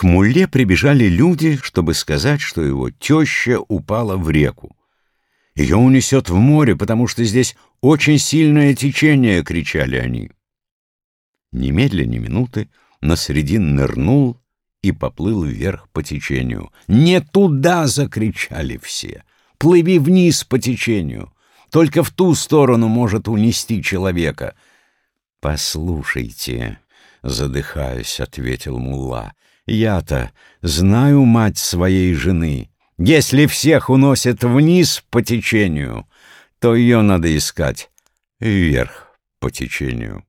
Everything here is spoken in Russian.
К мулле прибежали люди, чтобы сказать, что его теща упала в реку. «Ее унесет в море, потому что здесь очень сильное течение!» — кричали они. Немедленно минуты Насредин нырнул и поплыл вверх по течению. «Не туда!» — закричали все. «Плыви вниз по течению! Только в ту сторону может унести человека!» «Послушайте!» — задыхаясь, ответил мулла. «Я-то знаю мать своей жены. Если всех уносят вниз по течению, то ее надо искать вверх по течению».